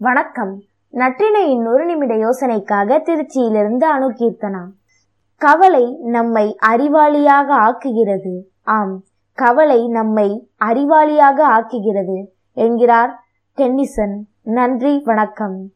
வணக்கம். நற்றினையின் ஒரு நிமிட யோசனைக்காக திருச்சியிலிருந்து அணுகீர்த்தனா கவலை நம்மை அறிவாளியாக ஆக்குகிறது. ஆம் கவலை நம்மை அறிவாளியாக ஆக்குகிறது என்கிறார் டென்னிசன். நன்றி வணக்கம்.